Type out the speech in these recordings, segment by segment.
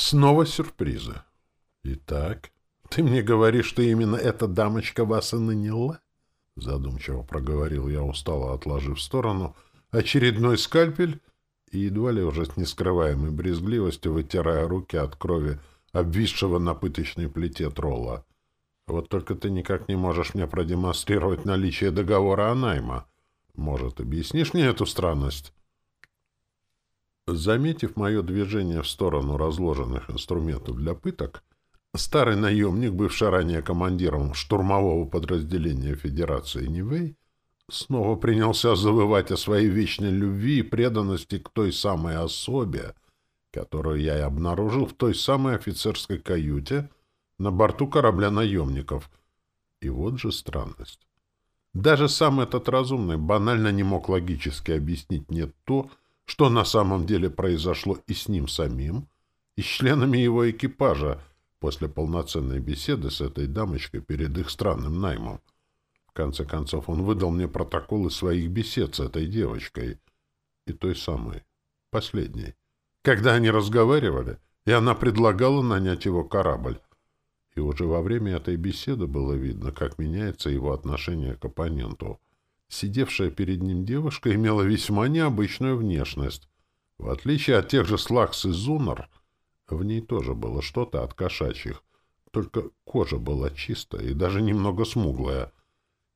Снова сюрпризы. Итак, ты мне говоришь, что именно эта дамочка вас и наняла? Задумчиво проговорил я, устало отложив в сторону очередной скальпель и едва ли уже с нескрываемой брезгливостью вытирая руки от крови обвисшего на пыточной плите тролла. Вот только ты никак не можешь мне продемонстрировать наличие договора о найма. Может, объяснишь мне эту странность? Заметив мое движение в сторону разложенных инструментов для пыток, старый наемник, бывший ранее командиром штурмового подразделения Федерации Нивэй, снова принялся завывать о своей вечной любви и преданности к той самой особе, которую я и обнаружил в той самой офицерской каюте на борту корабля наемников. И вот же странность. Даже сам этот разумный банально не мог логически объяснить мне то, что на самом деле произошло и с ним самим, и с членами его экипажа после полноценной беседы с этой дамочкой перед их странным наймом. В конце концов, он выдал мне протоколы своих бесед с этой девочкой и той самой, последней. Когда они разговаривали, и она предлагала нанять его корабль. И уже во время этой беседы было видно, как меняется его отношение к оппоненту — Сидевшая перед ним девушка имела весьма необычную внешность. В отличие от тех же Слакс и Зунар, в ней тоже было что-то от кошачьих, только кожа была чистая и даже немного смуглая.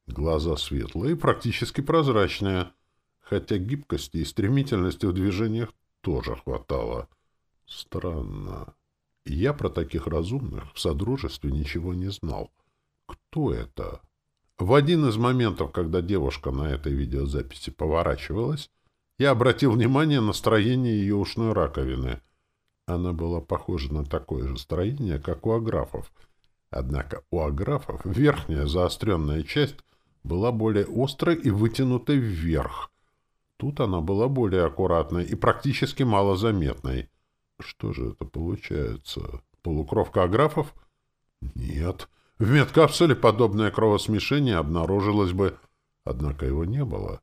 Глаза светлые и практически прозрачные, хотя гибкости и стремительности в движениях тоже хватало. Странно. Я про таких разумных в Содружестве ничего не знал. Кто это? В один из моментов, когда девушка на этой видеозаписи поворачивалась, я обратил внимание на строение ее ушной раковины. Она была похожа на такое же строение, как у аграфов. Однако у аграфов верхняя заостренная часть была более острой и вытянутой вверх. Тут она была более аккуратной и практически малозаметной. Что же это получается? Полукровка аграфов? Нет. В медкапсуле подобное кровосмешение обнаружилось бы, однако его не было.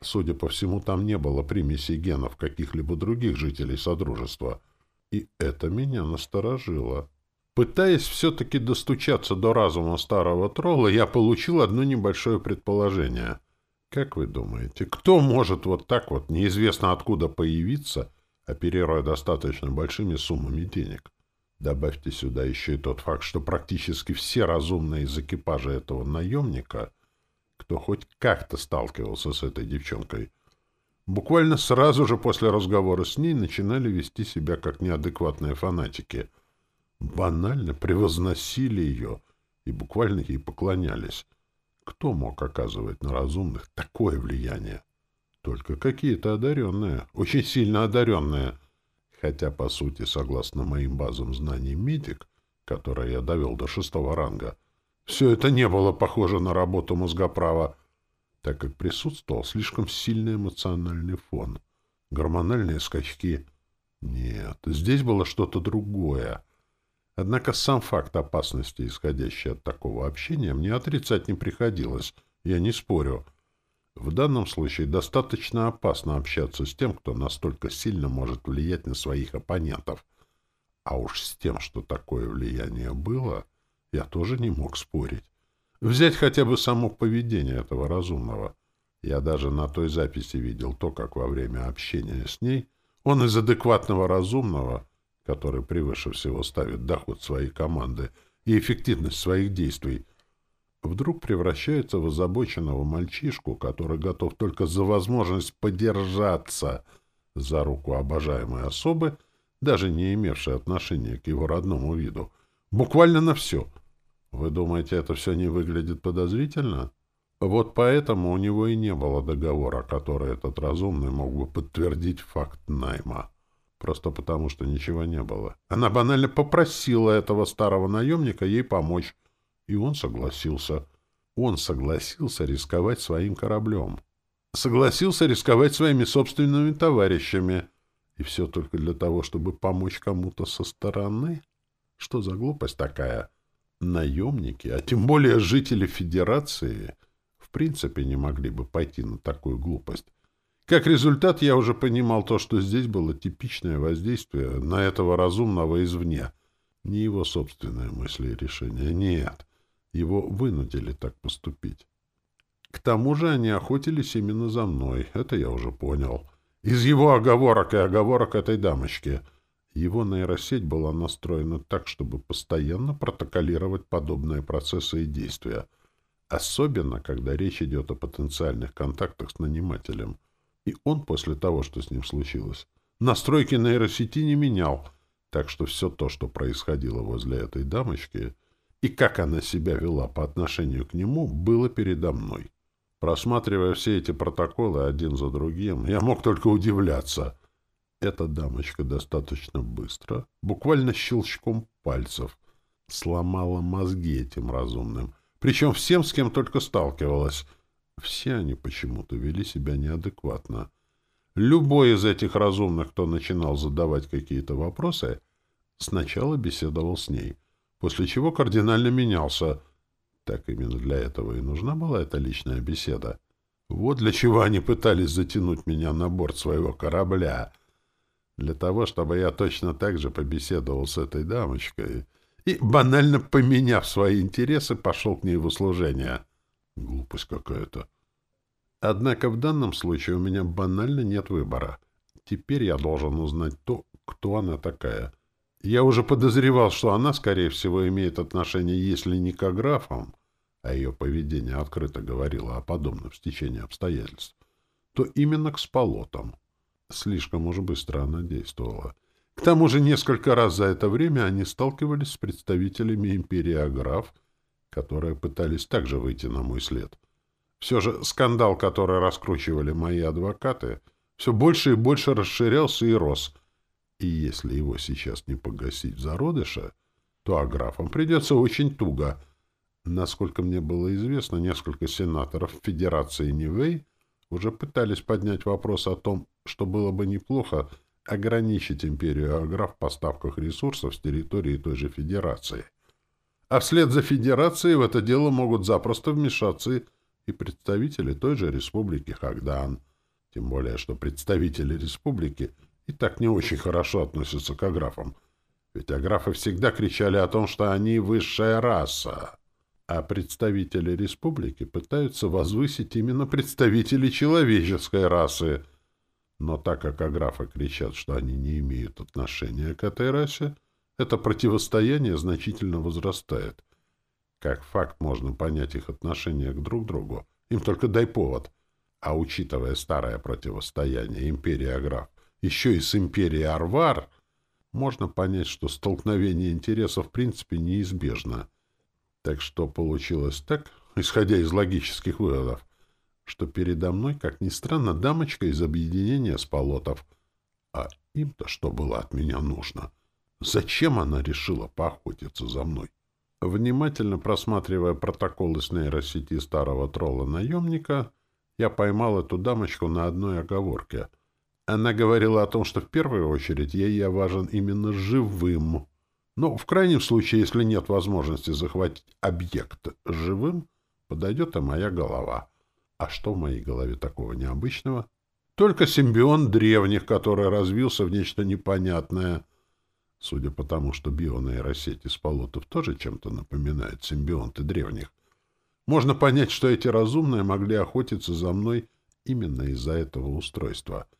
Судя по всему, там не было примесей генов каких-либо других жителей Содружества. И это меня насторожило. Пытаясь все-таки достучаться до разума старого тролла, я получил одно небольшое предположение. Как вы думаете, кто может вот так вот неизвестно откуда появиться, оперируя достаточно большими суммами денег? Добавьте сюда еще и тот факт, что практически все разумные из экипажа этого наемника, кто хоть как-то сталкивался с этой девчонкой, буквально сразу же после разговора с ней начинали вести себя как неадекватные фанатики. Банально превозносили ее и буквально ей поклонялись. Кто мог оказывать на разумных такое влияние? Только какие-то одаренные, очень сильно одаренные — хотя, по сути, согласно моим базам знаний медик, которые я довел до шестого ранга, все это не было похоже на работу мозгоправа, так как присутствовал слишком сильный эмоциональный фон, гормональные скачки. Нет, здесь было что-то другое. Однако сам факт опасности, исходящий от такого общения, мне отрицать не приходилось, я не спорю — в данном случае достаточно опасно общаться с тем, кто настолько сильно может влиять на своих оппонентов. А уж с тем, что такое влияние было, я тоже не мог спорить. Взять хотя бы само поведение этого разумного. Я даже на той записи видел то, как во время общения с ней он из адекватного разумного, который превыше всего ставит доход своей команды и эффективность своих действий, вдруг превращается в озабоченного мальчишку, который готов только за возможность подержаться за руку обожаемой особы, даже не имевшей отношения к его родному виду. Буквально на все. Вы думаете, это все не выглядит подозрительно? Вот поэтому у него и не было договора, который этот разумный мог бы подтвердить факт найма. Просто потому, что ничего не было. Она банально попросила этого старого наемника ей помочь, и он согласился. Он согласился рисковать своим кораблем. Согласился рисковать своими собственными товарищами. И все только для того, чтобы помочь кому-то со стороны? Что за глупость такая? Наемники, а тем более жители Федерации, в принципе не могли бы пойти на такую глупость. Как результат, я уже понимал то, что здесь было типичное воздействие на этого разумного извне. Не его собственные мысли и решения, нет. Его вынудили так поступить. К тому же они охотились именно за мной, это я уже понял. Из его оговорок и оговорок этой дамочки. Его нейросеть была настроена так, чтобы постоянно протоколировать подобные процессы и действия. Особенно, когда речь идет о потенциальных контактах с нанимателем. И он после того, что с ним случилось, настройки нейросети не менял. Так что все то, что происходило возле этой дамочки, и как она себя вела по отношению к нему, было передо мной. Просматривая все эти протоколы один за другим, я мог только удивляться. Эта дамочка достаточно быстро, буквально щелчком пальцев, сломала мозги этим разумным. Причем всем, с кем только сталкивалась. Все они почему-то вели себя неадекватно. Любой из этих разумных, кто начинал задавать какие-то вопросы, сначала беседовал с ней, после чего кардинально менялся — так именно для этого и нужна была эта личная беседа. Вот для чего они пытались затянуть меня на борт своего корабля. Для того, чтобы я точно так же побеседовал с этой дамочкой и, банально поменяв свои интересы, пошел к ней в услужение. Глупость какая-то. Однако в данном случае у меня банально нет выбора. Теперь я должен узнать то, кто она такая — я уже подозревал, что она, скорее всего, имеет отношение, если не к графам, а ее поведение открыто говорило о подобном стечении обстоятельств, то именно к сполотам. Слишком уж быстро она действовала. К тому же несколько раз за это время они сталкивались с представителями империи Аграф, которые пытались также выйти на мой след. Все же скандал, который раскручивали мои адвокаты, все больше и больше расширялся и рос — и если его сейчас не погасить зародыша, то аграфам придется очень туго. Насколько мне было известно, несколько сенаторов Федерации Нивэй уже пытались поднять вопрос о том, что было бы неплохо ограничить империю аграф в поставках ресурсов с территории той же Федерации. А вслед за Федерацией в это дело могут запросто вмешаться и представители той же Республики Хагдан. Тем более, что представители Республики — и так не очень хорошо относятся к аграфам. Ведь аграфы всегда кричали о том, что они высшая раса. А представители республики пытаются возвысить именно представителей человеческой расы. Но так как аграфы кричат, что они не имеют отношения к этой расе, это противостояние значительно возрастает. Как факт можно понять их отношение к друг другу. Им только дай повод. А учитывая старое противостояние империи аграф еще и с империей Арвар, можно понять, что столкновение интересов в принципе неизбежно. Так что получилось так, исходя из логических выводов, что передо мной, как ни странно, дамочка из объединения сполотов. А им-то что было от меня нужно? Зачем она решила поохотиться за мной? Внимательно просматривая протоколы с нейросети старого тролла-наемника, я поймал эту дамочку на одной оговорке — она говорила о том, что в первую очередь ей я важен именно живым. Но в крайнем случае, если нет возможности захватить объект живым, подойдет и моя голова. А что в моей голове такого необычного? Только симбион древних, который развился в нечто непонятное. Судя по тому, что бионейросети сполотов тоже чем-то напоминают симбионты древних, можно понять, что эти разумные могли охотиться за мной именно из-за этого устройства —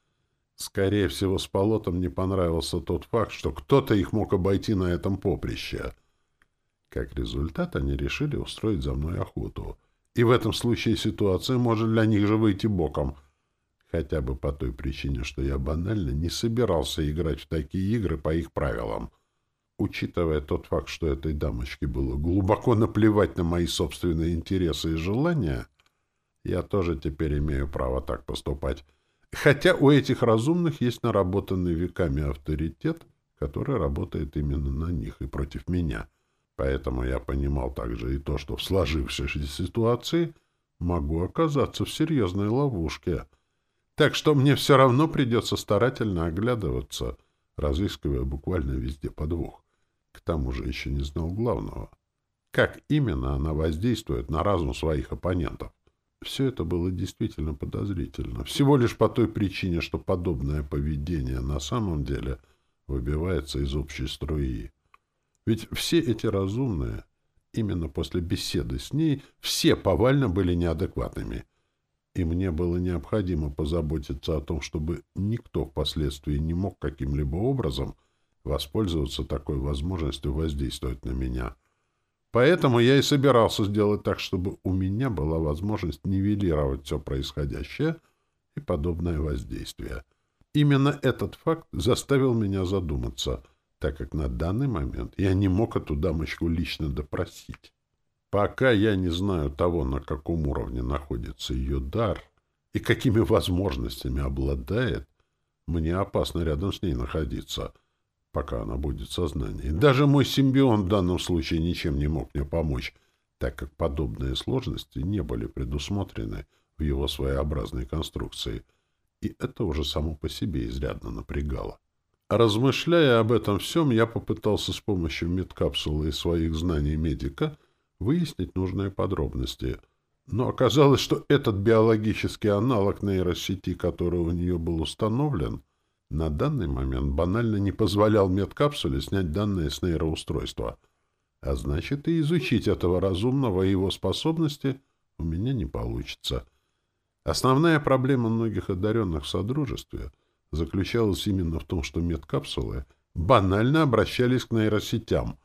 Скорее всего, с полотом не понравился тот факт, что кто-то их мог обойти на этом поприще. Как результат, они решили устроить за мной охоту. И в этом случае ситуация может для них же выйти боком. Хотя бы по той причине, что я банально не собирался играть в такие игры по их правилам. Учитывая тот факт, что этой дамочке было глубоко наплевать на мои собственные интересы и желания, я тоже теперь имею право так поступать. Хотя у этих разумных есть наработанный веками авторитет, который работает именно на них и против меня. Поэтому я понимал также и то, что в сложившейся ситуации могу оказаться в серьезной ловушке. Так что мне все равно придется старательно оглядываться, разыскивая буквально везде подвох. К тому же еще не знал главного. Как именно она воздействует на разум своих оппонентов? Все это было действительно подозрительно. Всего лишь по той причине, что подобное поведение на самом деле выбивается из общей струи. Ведь все эти разумные, именно после беседы с ней, все повально были неадекватными. И мне было необходимо позаботиться о том, чтобы никто впоследствии не мог каким-либо образом воспользоваться такой возможностью воздействовать на меня. Поэтому я и собирался сделать так, чтобы у меня была возможность нивелировать все происходящее и подобное воздействие. Именно этот факт заставил меня задуматься, так как на данный момент я не мог эту дамочку лично допросить. Пока я не знаю того, на каком уровне находится ее дар и какими возможностями обладает, мне опасно рядом с ней находиться — пока она будет в сознании. Даже мой симбион в данном случае ничем не мог мне помочь, так как подобные сложности не были предусмотрены в его своеобразной конструкции, и это уже само по себе изрядно напрягало. Размышляя об этом всем, я попытался с помощью медкапсулы и своих знаний медика выяснить нужные подробности. Но оказалось, что этот биологический аналог нейросети, который у нее был установлен — на данный момент банально не позволял медкапсуле снять данные с нейроустройства. А значит, и изучить этого разумного и его способности у меня не получится. Основная проблема многих одаренных в Содружестве заключалась именно в том, что медкапсулы банально обращались к нейросетям,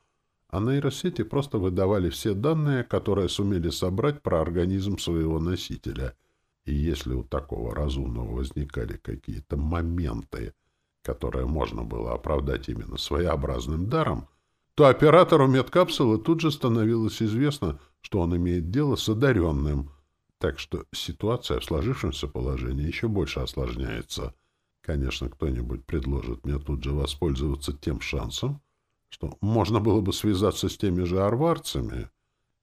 а нейросети просто выдавали все данные, которые сумели собрать про организм своего носителя — и если у такого разумного возникали какие-то моменты, которые можно было оправдать именно своеобразным даром, то оператору медкапсулы тут же становилось известно, что он имеет дело с одаренным. Так что ситуация в сложившемся положении еще больше осложняется. Конечно, кто-нибудь предложит мне тут же воспользоваться тем шансом, что можно было бы связаться с теми же арварцами,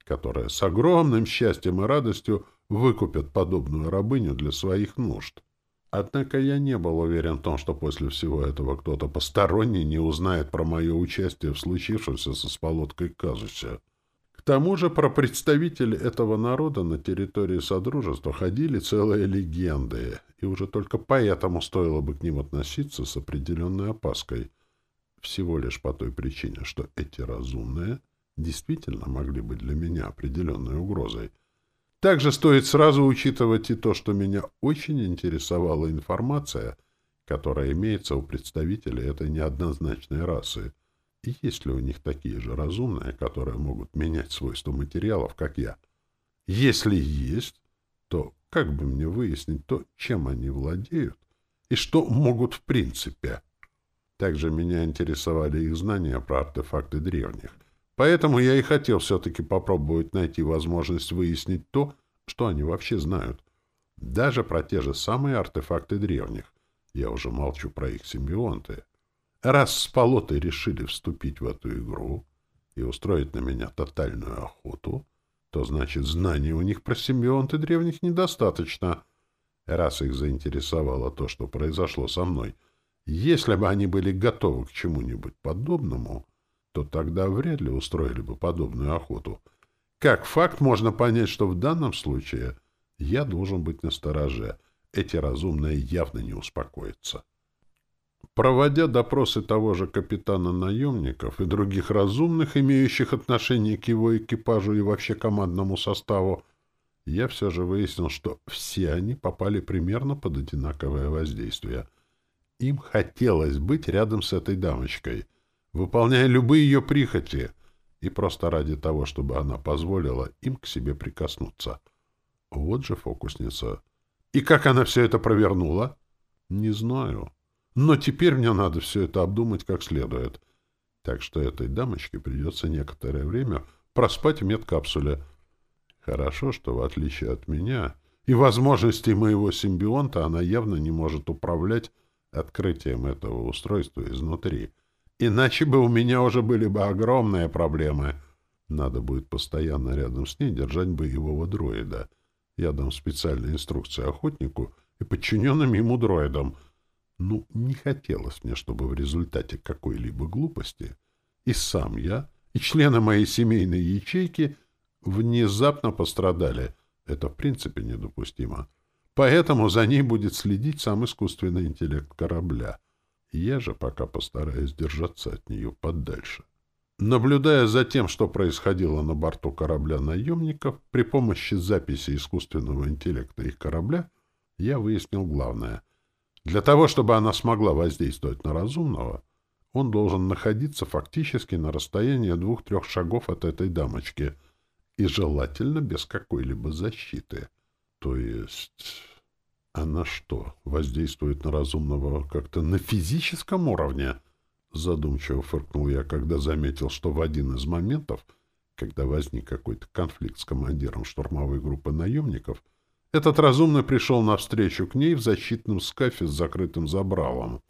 которые с огромным счастьем и радостью выкупят подобную рабыню для своих нужд. Однако я не был уверен в том, что после всего этого кто-то посторонний не узнает про мое участие в случившемся со сполоткой казусе. К тому же про представителей этого народа на территории Содружества ходили целые легенды, и уже только поэтому стоило бы к ним относиться с определенной опаской. Всего лишь по той причине, что эти разумные действительно могли быть для меня определенной угрозой — также стоит сразу учитывать и то, что меня очень интересовала информация, которая имеется у представителей этой неоднозначной расы. И есть ли у них такие же разумные, которые могут менять свойства материалов, как я? Если есть, то как бы мне выяснить то, чем они владеют и что могут в принципе? Также меня интересовали их знания про артефакты древних. Поэтому я и хотел все-таки попробовать найти возможность выяснить то, что они вообще знают. Даже про те же самые артефакты древних. Я уже молчу про их симбионты. Раз с полотой решили вступить в эту игру и устроить на меня тотальную охоту, то значит знаний у них про симбионты древних недостаточно. Раз их заинтересовало то, что произошло со мной, если бы они были готовы к чему-нибудь подобному, то тогда вряд ли устроили бы подобную охоту. Как факт можно понять, что в данном случае я должен быть настороже. Эти разумные явно не успокоятся. Проводя допросы того же капитана наемников и других разумных, имеющих отношение к его экипажу и вообще командному составу, я все же выяснил, что все они попали примерно под одинаковое воздействие. Им хотелось быть рядом с этой дамочкой — выполняя любые ее прихоти, и просто ради того, чтобы она позволила им к себе прикоснуться. Вот же фокусница. И как она все это провернула? Не знаю. Но теперь мне надо все это обдумать как следует. Так что этой дамочке придется некоторое время проспать в медкапсуле. Хорошо, что в отличие от меня и возможностей моего симбионта она явно не может управлять открытием этого устройства изнутри. Иначе бы у меня уже были бы огромные проблемы. Надо будет постоянно рядом с ней держать боевого дроида. Я дам специальные инструкции охотнику и подчиненным ему дроидам. Ну, не хотелось мне, чтобы в результате какой-либо глупости и сам я, и члены моей семейной ячейки внезапно пострадали, Это в принципе недопустимо. Поэтому за ней будет следить сам искусственный интеллект корабля. Я же пока постараюсь держаться от нее подальше. Наблюдая за тем, что происходило на борту корабля наемников, при помощи записи искусственного интеллекта их корабля, я выяснил главное. Для того, чтобы она смогла воздействовать на разумного, он должен находиться фактически на расстоянии двух-трех шагов от этой дамочки и желательно без какой-либо защиты. То есть... Она что, воздействует на разумного как-то на физическом уровне? Задумчиво фыркнул я, когда заметил, что в один из моментов, когда возник какой-то конфликт с командиром штурмовой группы наемников, этот разумный пришел навстречу к ней в защитном скафе с закрытым забралом.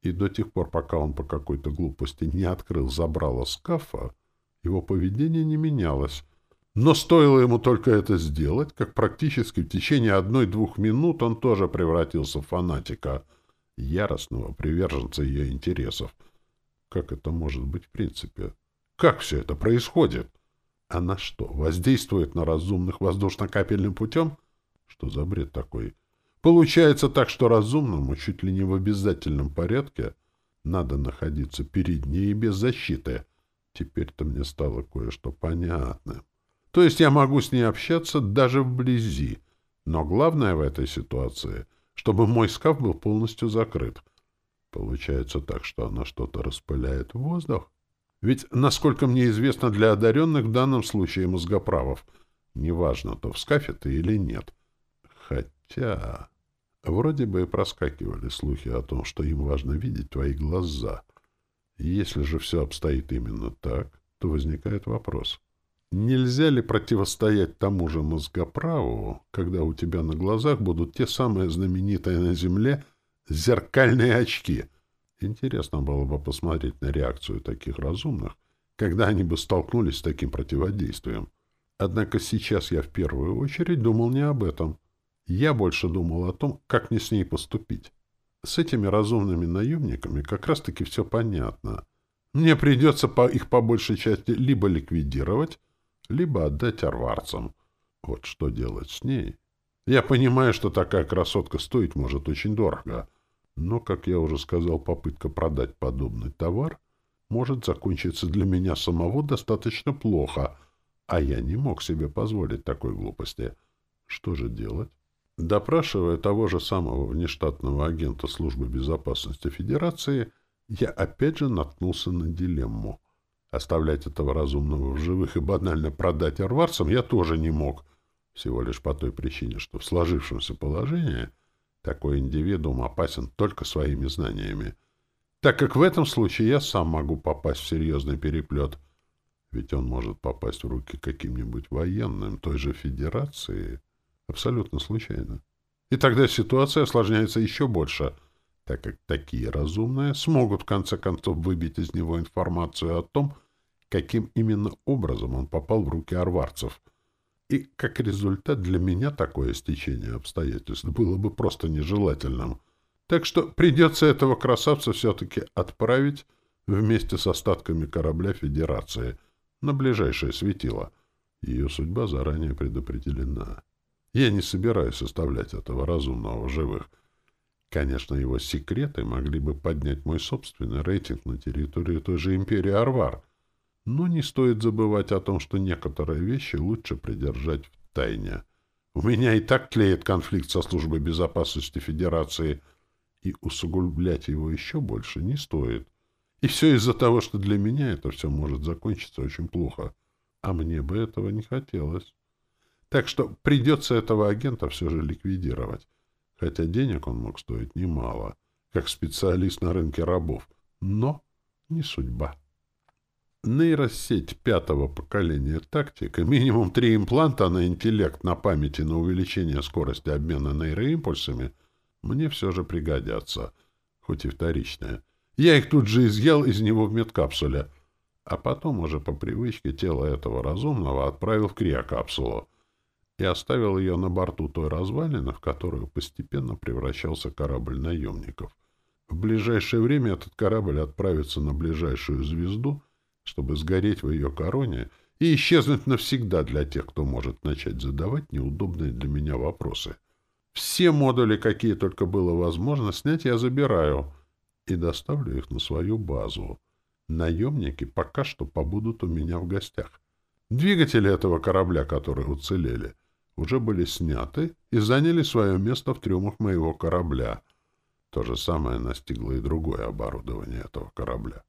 И до тех пор, пока он по какой-то глупости не открыл забрало скафа, его поведение не менялось, но стоило ему только это сделать, как практически в течение одной-двух минут он тоже превратился в фанатика, яростного приверженца ее интересов. Как это может быть в принципе? Как все это происходит? Она что, воздействует на разумных воздушно-капельным путем? Что за бред такой? Получается так, что разумному чуть ли не в обязательном порядке надо находиться перед ней без защиты. Теперь-то мне стало кое-что понятным. То есть я могу с ней общаться даже вблизи. Но главное в этой ситуации, чтобы мой скаф был полностью закрыт. Получается так, что она что-то распыляет в воздух? Ведь, насколько мне известно, для одаренных в данном случае мозгоправов, неважно, то в скафе ты или нет. Хотя... Вроде бы и проскакивали слухи о том, что им важно видеть твои глаза. Если же все обстоит именно так, то возникает вопрос — Нельзя ли противостоять тому же мозгоправу, когда у тебя на глазах будут те самые знаменитые на Земле зеркальные очки? Интересно было бы посмотреть на реакцию таких разумных, когда они бы столкнулись с таким противодействием. Однако сейчас я в первую очередь думал не об этом. Я больше думал о том, как мне с ней поступить. С этими разумными наемниками как раз-таки все понятно. Мне придется по их по большей части либо ликвидировать, либо отдать арварцам. Вот что делать с ней? Я понимаю, что такая красотка стоить может очень дорого, но, как я уже сказал, попытка продать подобный товар может закончиться для меня самого достаточно плохо, а я не мог себе позволить такой глупости. Что же делать? Допрашивая того же самого внештатного агента Службы безопасности Федерации, я опять же наткнулся на дилемму — Оставлять этого разумного в живых и банально продать арварцам я тоже не мог, всего лишь по той причине, что в сложившемся положении такой индивидуум опасен только своими знаниями, так как в этом случае я сам могу попасть в серьезный переплет, ведь он может попасть в руки каким-нибудь военным той же Федерации. Абсолютно случайно. И тогда ситуация осложняется еще больше — так как такие разумные смогут в конце концов выбить из него информацию о том, каким именно образом он попал в руки арварцев. И как результат для меня такое стечение обстоятельств было бы просто нежелательным. Так что придется этого красавца все-таки отправить вместе с остатками корабля Федерации на ближайшее светило. Ее судьба заранее предопределена. Я не собираюсь оставлять этого разумного живых — Конечно, его секреты могли бы поднять мой собственный рейтинг на территории той же империи Арвар, но не стоит забывать о том, что некоторые вещи лучше придержать в тайне. У меня и так тлеет конфликт со службой безопасности Федерации, и усугублять его еще больше не стоит. И все из-за того, что для меня это все может закончиться очень плохо. А мне бы этого не хотелось. Так что придется этого агента все же ликвидировать хотя денег он мог стоить немало, как специалист на рынке рабов, но не судьба. Нейросеть пятого поколения тактика, минимум три импланта на интеллект, на памяти, на увеличение скорости обмена нейроимпульсами мне все же пригодятся, хоть и вторичные. Я их тут же изъял из него в медкапсуле, а потом уже по привычке тело этого разумного отправил в криокапсулу и оставил ее на борту той развалины, в которую постепенно превращался корабль наемников. В ближайшее время этот корабль отправится на ближайшую звезду, чтобы сгореть в ее короне и исчезнуть навсегда для тех, кто может начать задавать неудобные для меня вопросы. Все модули, какие только было возможно снять, я забираю и доставлю их на свою базу. Наемники пока что побудут у меня в гостях. Двигатели этого корабля, которые уцелели, уже были сняты и заняли свое место в трюмах моего корабля. То же самое настигло и другое оборудование этого корабля.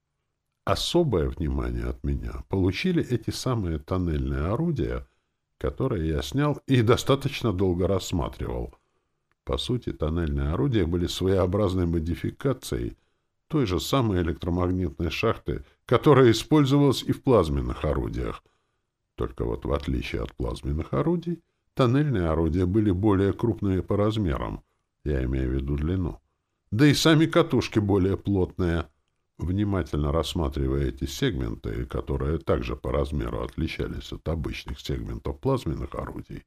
Особое внимание от меня получили эти самые тоннельные орудия, которые я снял и достаточно долго рассматривал. По сути, тоннельные орудия были своеобразной модификацией той же самой электромагнитной шахты, которая использовалась и в плазменных орудиях. Только вот в отличие от плазменных орудий, тоннельные орудия были более крупные по размерам, я имею в виду длину. Да и сами катушки более плотные — Внимательно рассматривая эти сегменты, которые также по размеру отличались от обычных сегментов плазменных орудий,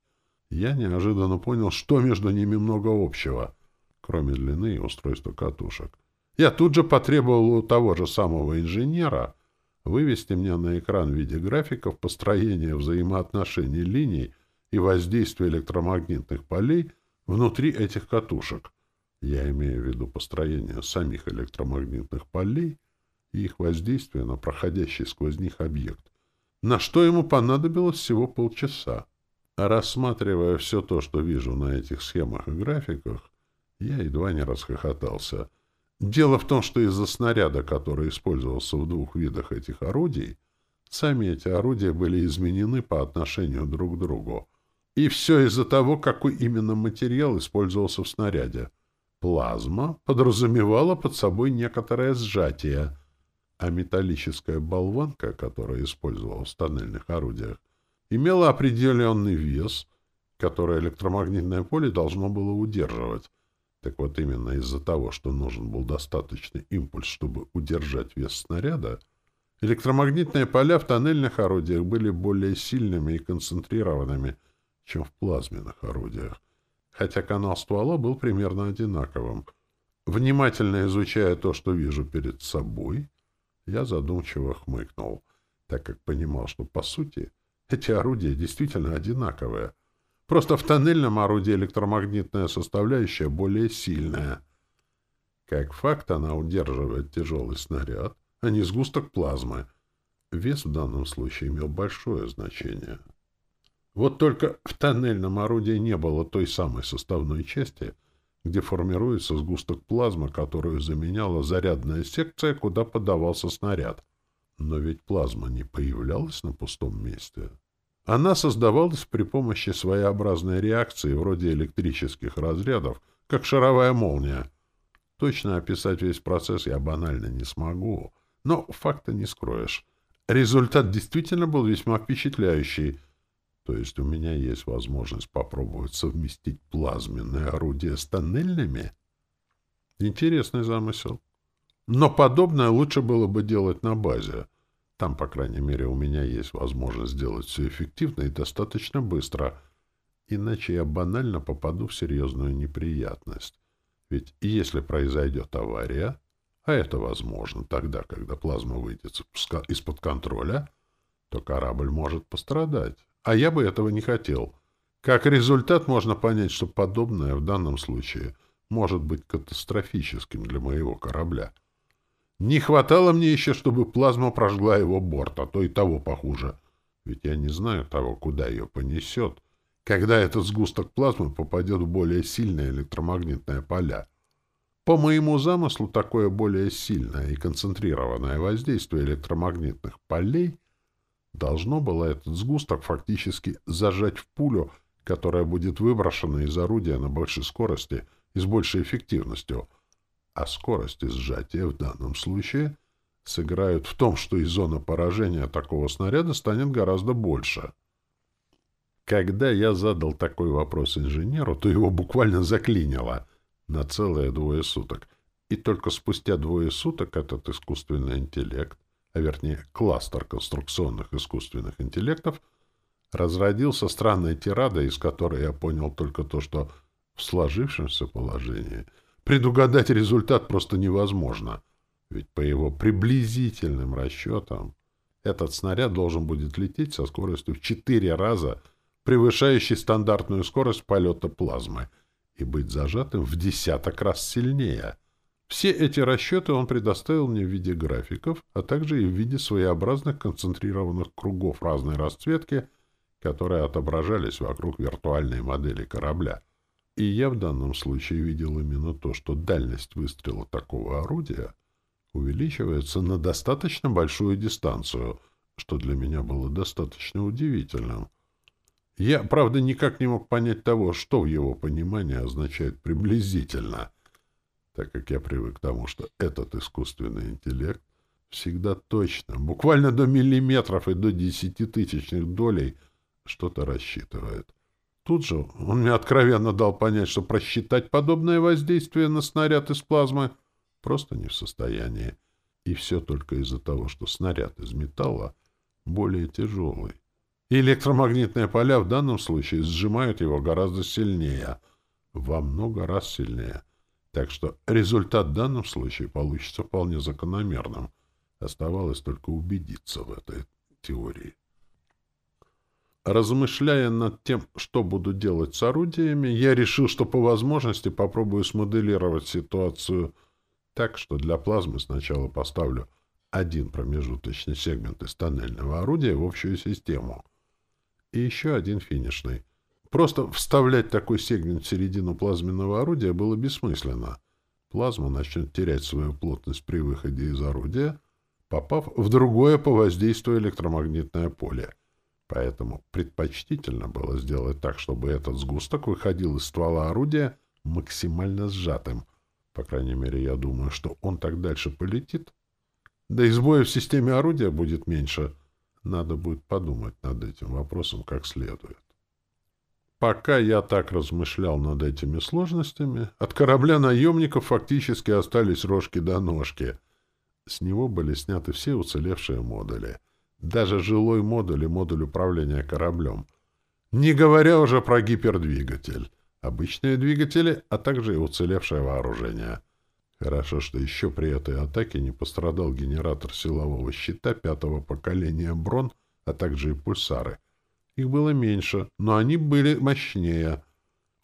я неожиданно понял, что между ними много общего, кроме длины и устройства катушек. Я тут же потребовал у того же самого инженера вывести мне на экран в виде графиков построение взаимоотношений линий и воздействия электромагнитных полей внутри этих катушек. Я имею в виду построение самих электромагнитных полей и их воздействие на проходящий сквозь них объект, на что ему понадобилось всего полчаса. А рассматривая все то, что вижу на этих схемах и графиках, я едва не расхохотался. Дело в том, что из-за снаряда, который использовался в двух видах этих орудий, сами эти орудия были изменены по отношению друг к другу. И все из-за того, какой именно материал использовался в снаряде. Плазма подразумевала под собой некоторое сжатие — а металлическая болванка, которая использовалась в тоннельных орудиях, имела определенный вес, который электромагнитное поле должно было удерживать. Так вот, именно из-за того, что нужен был достаточный импульс, чтобы удержать вес снаряда, электромагнитные поля в тоннельных орудиях были более сильными и концентрированными, чем в плазменных орудиях, хотя канал ствола был примерно одинаковым. Внимательно изучая то, что вижу перед собой, я задумчиво хмыкнул, так как понимал, что, по сути, эти орудия действительно одинаковые. Просто в тоннельном орудии электромагнитная составляющая более сильная. Как факт, она удерживает тяжелый снаряд, а не сгусток плазмы. Вес в данном случае имел большое значение. Вот только в тоннельном орудии не было той самой составной части — где формируется сгусток плазмы, которую заменяла зарядная секция, куда подавался снаряд. Но ведь плазма не появлялась на пустом месте. Она создавалась при помощи своеобразной реакции вроде электрических разрядов, как шаровая молния. Точно описать весь процесс я банально не смогу, но факта не скроешь. Результат действительно был весьма впечатляющий — то есть у меня есть возможность попробовать совместить плазменное орудие с тоннельными? Интересный замысел. Но подобное лучше было бы делать на базе. Там, по крайней мере, у меня есть возможность сделать все эффективно и достаточно быстро. Иначе я банально попаду в серьезную неприятность. Ведь если произойдет авария, а это возможно тогда, когда плазма выйдет из-под контроля, то корабль может пострадать. А я бы этого не хотел. Как результат можно понять, что подобное в данном случае может быть катастрофическим для моего корабля. Не хватало мне еще, чтобы плазма прожгла его борт, а то и того похуже. Ведь я не знаю того, куда ее понесет, когда этот сгусток плазмы попадет в более сильное электромагнитное поля. По моему замыслу, такое более сильное и концентрированное воздействие электромагнитных полей должно было этот сгусток фактически зажать в пулю, которая будет выброшена из орудия на большей скорости и с большей эффективностью. А скорость и сжатие в данном случае сыграют в том, что и зона поражения такого снаряда станет гораздо больше. Когда я задал такой вопрос инженеру, то его буквально заклинило на целые двое суток. И только спустя двое суток этот искусственный интеллект а вернее кластер конструкционных искусственных интеллектов, разродился странной тирадой, из которой я понял только то, что в сложившемся положении предугадать результат просто невозможно, ведь по его приблизительным расчетам Этот снаряд должен будет лететь со скоростью в четыре раза, превышающей стандартную скорость полета плазмы, и быть зажатым в десяток раз сильнее. Все эти расчеты он предоставил мне в виде графиков, а также и в виде своеобразных концентрированных кругов разной расцветки, которые отображались вокруг виртуальной модели корабля. И я в данном случае видел именно то, что дальность выстрела такого орудия увеличивается на достаточно большую дистанцию, что для меня было достаточно удивительным. Я, правда, никак не мог понять того, что в его понимании означает «приблизительно», так как я привык к тому, что этот искусственный интеллект всегда точно, буквально до миллиметров и до десятитысячных долей что-то рассчитывает. Тут же он мне откровенно дал понять, что просчитать подобное воздействие на снаряд из плазмы просто не в состоянии. И все только из-за того, что снаряд из металла более тяжелый. И электромагнитные поля в данном случае сжимают его гораздо сильнее, во много раз сильнее. Так что результат в данном случае получится вполне закономерным. Оставалось только убедиться в этой теории. Размышляя над тем, что буду делать с орудиями, я решил, что по возможности попробую смоделировать ситуацию так, что для плазмы сначала поставлю один промежуточный сегмент из тоннельного орудия в общую систему и еще один финишный. Просто вставлять такой сегмент в середину плазменного орудия было бессмысленно. Плазма начнет терять свою плотность при выходе из орудия, попав в другое по воздействию электромагнитное поле — Поэтому предпочтительно было сделать так, чтобы этот сгусток выходил из ствола орудия максимально сжатым. По крайней мере, я думаю, что он так дальше полетит. Да и сбоя в системе орудия будет меньше. Надо будет подумать над этим вопросом как следует. Пока я так размышлял над этими сложностями, от корабля наемников фактически остались рожки до ножки. С него были сняты все уцелевшие модули — даже жилой модуль и модуль управления кораблем. Не говоря уже про гипердвигатель, обычные двигатели, а также и уцелевшее вооружение. Хорошо, что еще при этой атаке не пострадал генератор силового щита пятого поколения Брон, а также и пульсары. Их было меньше, но они были мощнее.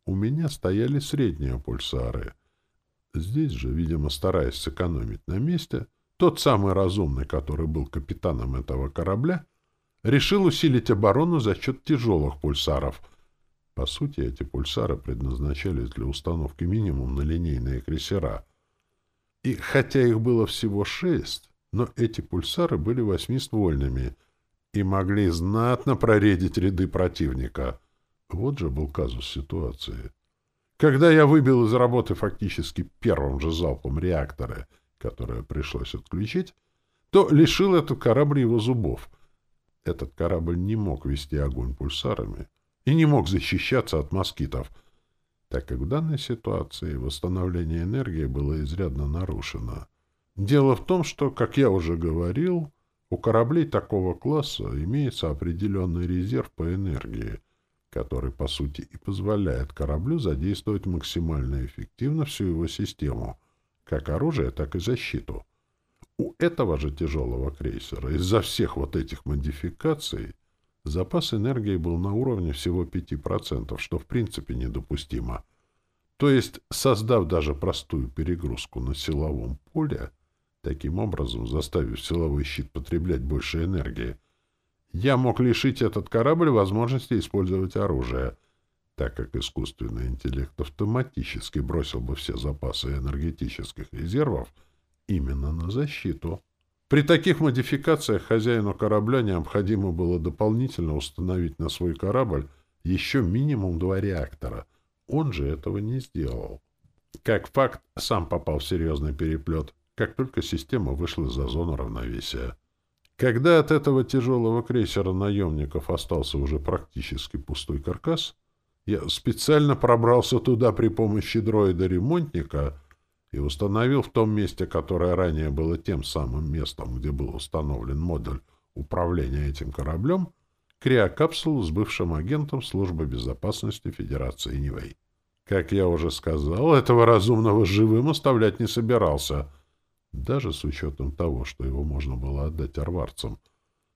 У меня стояли средние пульсары. Здесь же, видимо, стараясь сэкономить на месте, — тот самый разумный, который был капитаном этого корабля, решил усилить оборону за счет тяжелых пульсаров. По сути, эти пульсары предназначались для установки минимум на линейные крейсера. И хотя их было всего шесть, но эти пульсары были восьмиствольными и могли знатно проредить ряды противника. Вот же был казус ситуации. Когда я выбил из работы фактически первым же залпом реакторы — которое пришлось отключить, то лишил этот корабль его зубов. Этот корабль не мог вести огонь пульсарами и не мог защищаться от москитов, так как в данной ситуации восстановление энергии было изрядно нарушено. Дело в том, что, как я уже говорил, у кораблей такого класса имеется определенный резерв по энергии, который, по сути, и позволяет кораблю задействовать максимально эффективно всю его систему — как оружие, так и защиту. У этого же тяжелого крейсера из-за всех вот этих модификаций запас энергии был на уровне всего 5%, что в принципе недопустимо. То есть, создав даже простую перегрузку на силовом поле, таким образом заставив силовой щит потреблять больше энергии, я мог лишить этот корабль возможности использовать оружие — так как искусственный интеллект автоматически бросил бы все запасы энергетических резервов именно на защиту. При таких модификациях хозяину корабля необходимо было дополнительно установить на свой корабль еще минимум два реактора. Он же этого не сделал. Как факт, сам попал в серьезный переплет, как только система вышла за зону равновесия. Когда от этого тяжелого крейсера наемников остался уже практически пустой каркас, я специально пробрался туда при помощи дроида-ремонтника и установил в том месте, которое ранее было тем самым местом, где был установлен модуль управления этим кораблем, криокапсулу с бывшим агентом Службы безопасности Федерации Нивэй. Как я уже сказал, этого разумного живым оставлять не собирался, даже с учетом того, что его можно было отдать арварцам.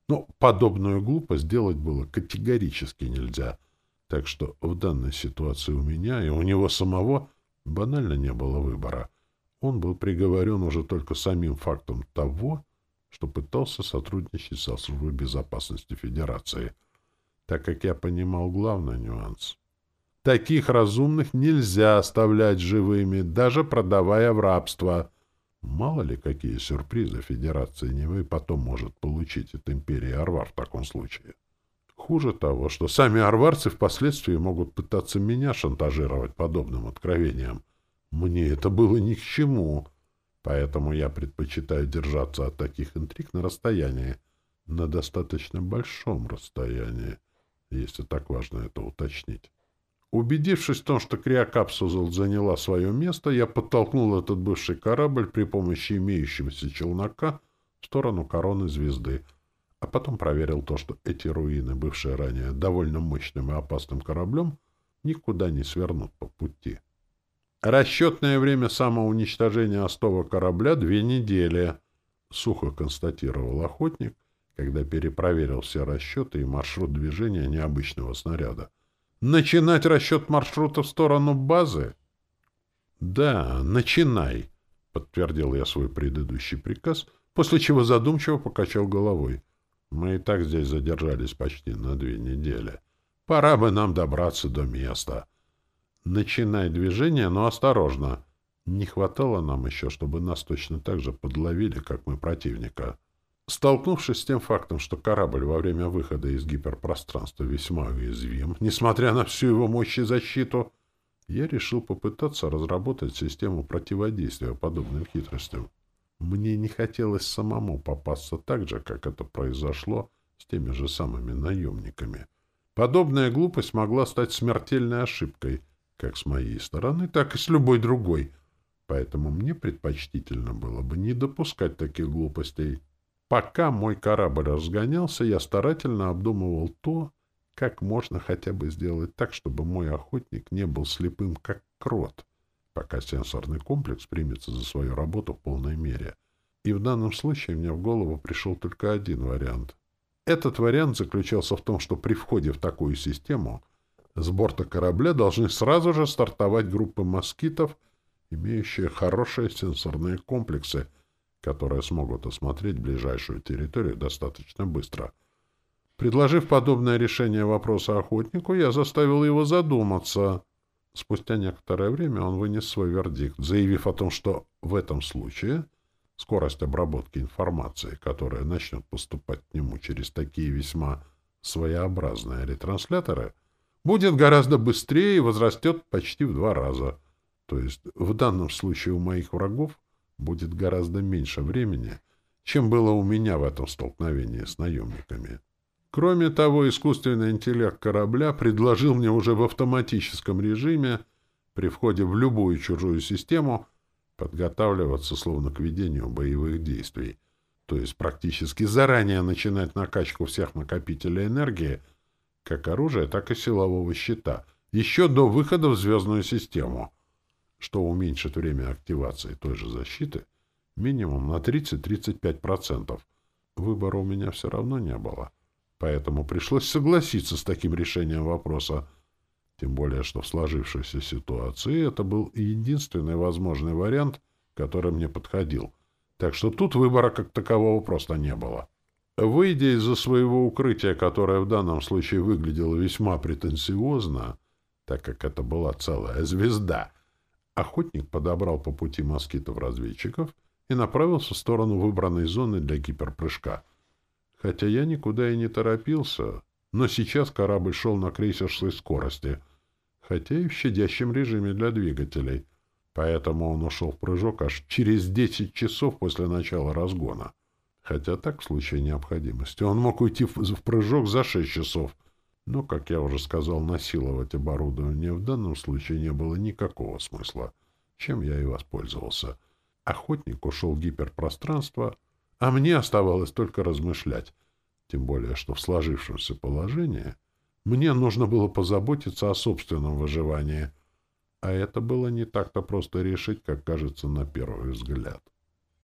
Но подобную глупость делать было категорически нельзя. Так что в данной ситуации у меня и у него самого банально не было выбора. Он был приговорен уже только самим фактом того, что пытался сотрудничать со службой безопасности Федерации, так как я понимал главный нюанс. Таких разумных нельзя оставлять живыми, даже продавая в рабство. Мало ли, какие сюрпризы Федерация Невы потом может получить от империи Арвар в таком случае. Хуже того, что сами арварцы впоследствии могут пытаться меня шантажировать подобным откровением. Мне это было ни к чему, поэтому я предпочитаю держаться от таких интриг на расстоянии, на достаточно большом расстоянии, если так важно это уточнить. Убедившись в том, что криокапсула заняла свое место, я подтолкнул этот бывший корабль при помощи имеющегося челнока в сторону короны звезды, а потом проверил то, что эти руины, бывшие ранее довольно мощным и опасным кораблем, никуда не свернут по пути. Расчетное время самоуничтожения остова корабля — две недели, — сухо констатировал охотник, когда перепроверил все расчеты и маршрут движения необычного снаряда — Начинать расчет маршрута в сторону базы? Да, начинай, подтвердил я свой предыдущий приказ, после чего задумчиво покачал головой. Мы и так здесь задержались почти на две недели. Пора бы нам добраться до места. Начинай движение, но осторожно. Не хватало нам еще, чтобы нас точно так же подловили, как мы противника. Столкнувшись с тем фактом, что корабль во время выхода из гиперпространства весьма уязвим, несмотря на всю его мощь и защиту, я решил попытаться разработать систему противодействия подобным хитростям. Мне не хотелось самому попасться так же, как это произошло с теми же самыми наемниками. Подобная глупость могла стать смертельной ошибкой, как с моей стороны, так и с любой другой, поэтому мне предпочтительно было бы не допускать таких глупостей. Пока мой корабль разгонялся, я старательно обдумывал то, как можно хотя бы сделать так, чтобы мой охотник не был слепым, как крот, пока сенсорный комплекс примется за свою работу в полной мере. И в данном случае мне в голову пришел только один вариант. Этот вариант заключался в том, что при входе в такую систему с борта корабля должны сразу же стартовать группы москитов, имеющие хорошие сенсорные комплексы — которые смогут осмотреть ближайшую территорию достаточно быстро. Предложив подобное решение вопроса охотнику, я заставил его задуматься. Спустя некоторое время он вынес свой вердикт, заявив о том, что в этом случае скорость обработки информации, которая начнет поступать к нему через такие весьма своеобразные ретрансляторы, будет гораздо быстрее и возрастет почти в два раза. То есть в данном случае у моих врагов будет гораздо меньше времени, чем было у меня в этом столкновении с наемниками. Кроме того, искусственный интеллект корабля предложил мне уже в автоматическом режиме при входе в любую чужую систему подготавливаться словно к ведению боевых действий, то есть практически заранее начинать накачку всех накопителей энергии, как оружия, так и силового щита, еще до выхода в звездную систему — что уменьшит время активации той же защиты минимум на 30-35%. Выбора у меня все равно не было, поэтому пришлось согласиться с таким решением вопроса, тем более, что в сложившейся ситуации это был единственный возможный вариант, который мне подходил. Так что тут выбора как такового просто не было. Выйдя из-за своего укрытия, которое в данном случае выглядело весьма претенциозно, так как это была целая звезда — Охотник подобрал по пути москитов-разведчиков и направился в сторону выбранной зоны для гиперпрыжка. Хотя я никуда и не торопился, но сейчас корабль шел на крейсерской скорости, хотя и в щадящем режиме для двигателей, поэтому он ушел в прыжок аж через 10 часов после начала разгона. Хотя так, в случае необходимости, он мог уйти в прыжок за 6 часов — но, как я уже сказал, насиловать оборудование в данном случае не было никакого смысла, чем я и воспользовался. Охотник ушел в гиперпространство, а мне оставалось только размышлять, тем более, что в сложившемся положении мне нужно было позаботиться о собственном выживании, а это было не так-то просто решить, как кажется на первый взгляд.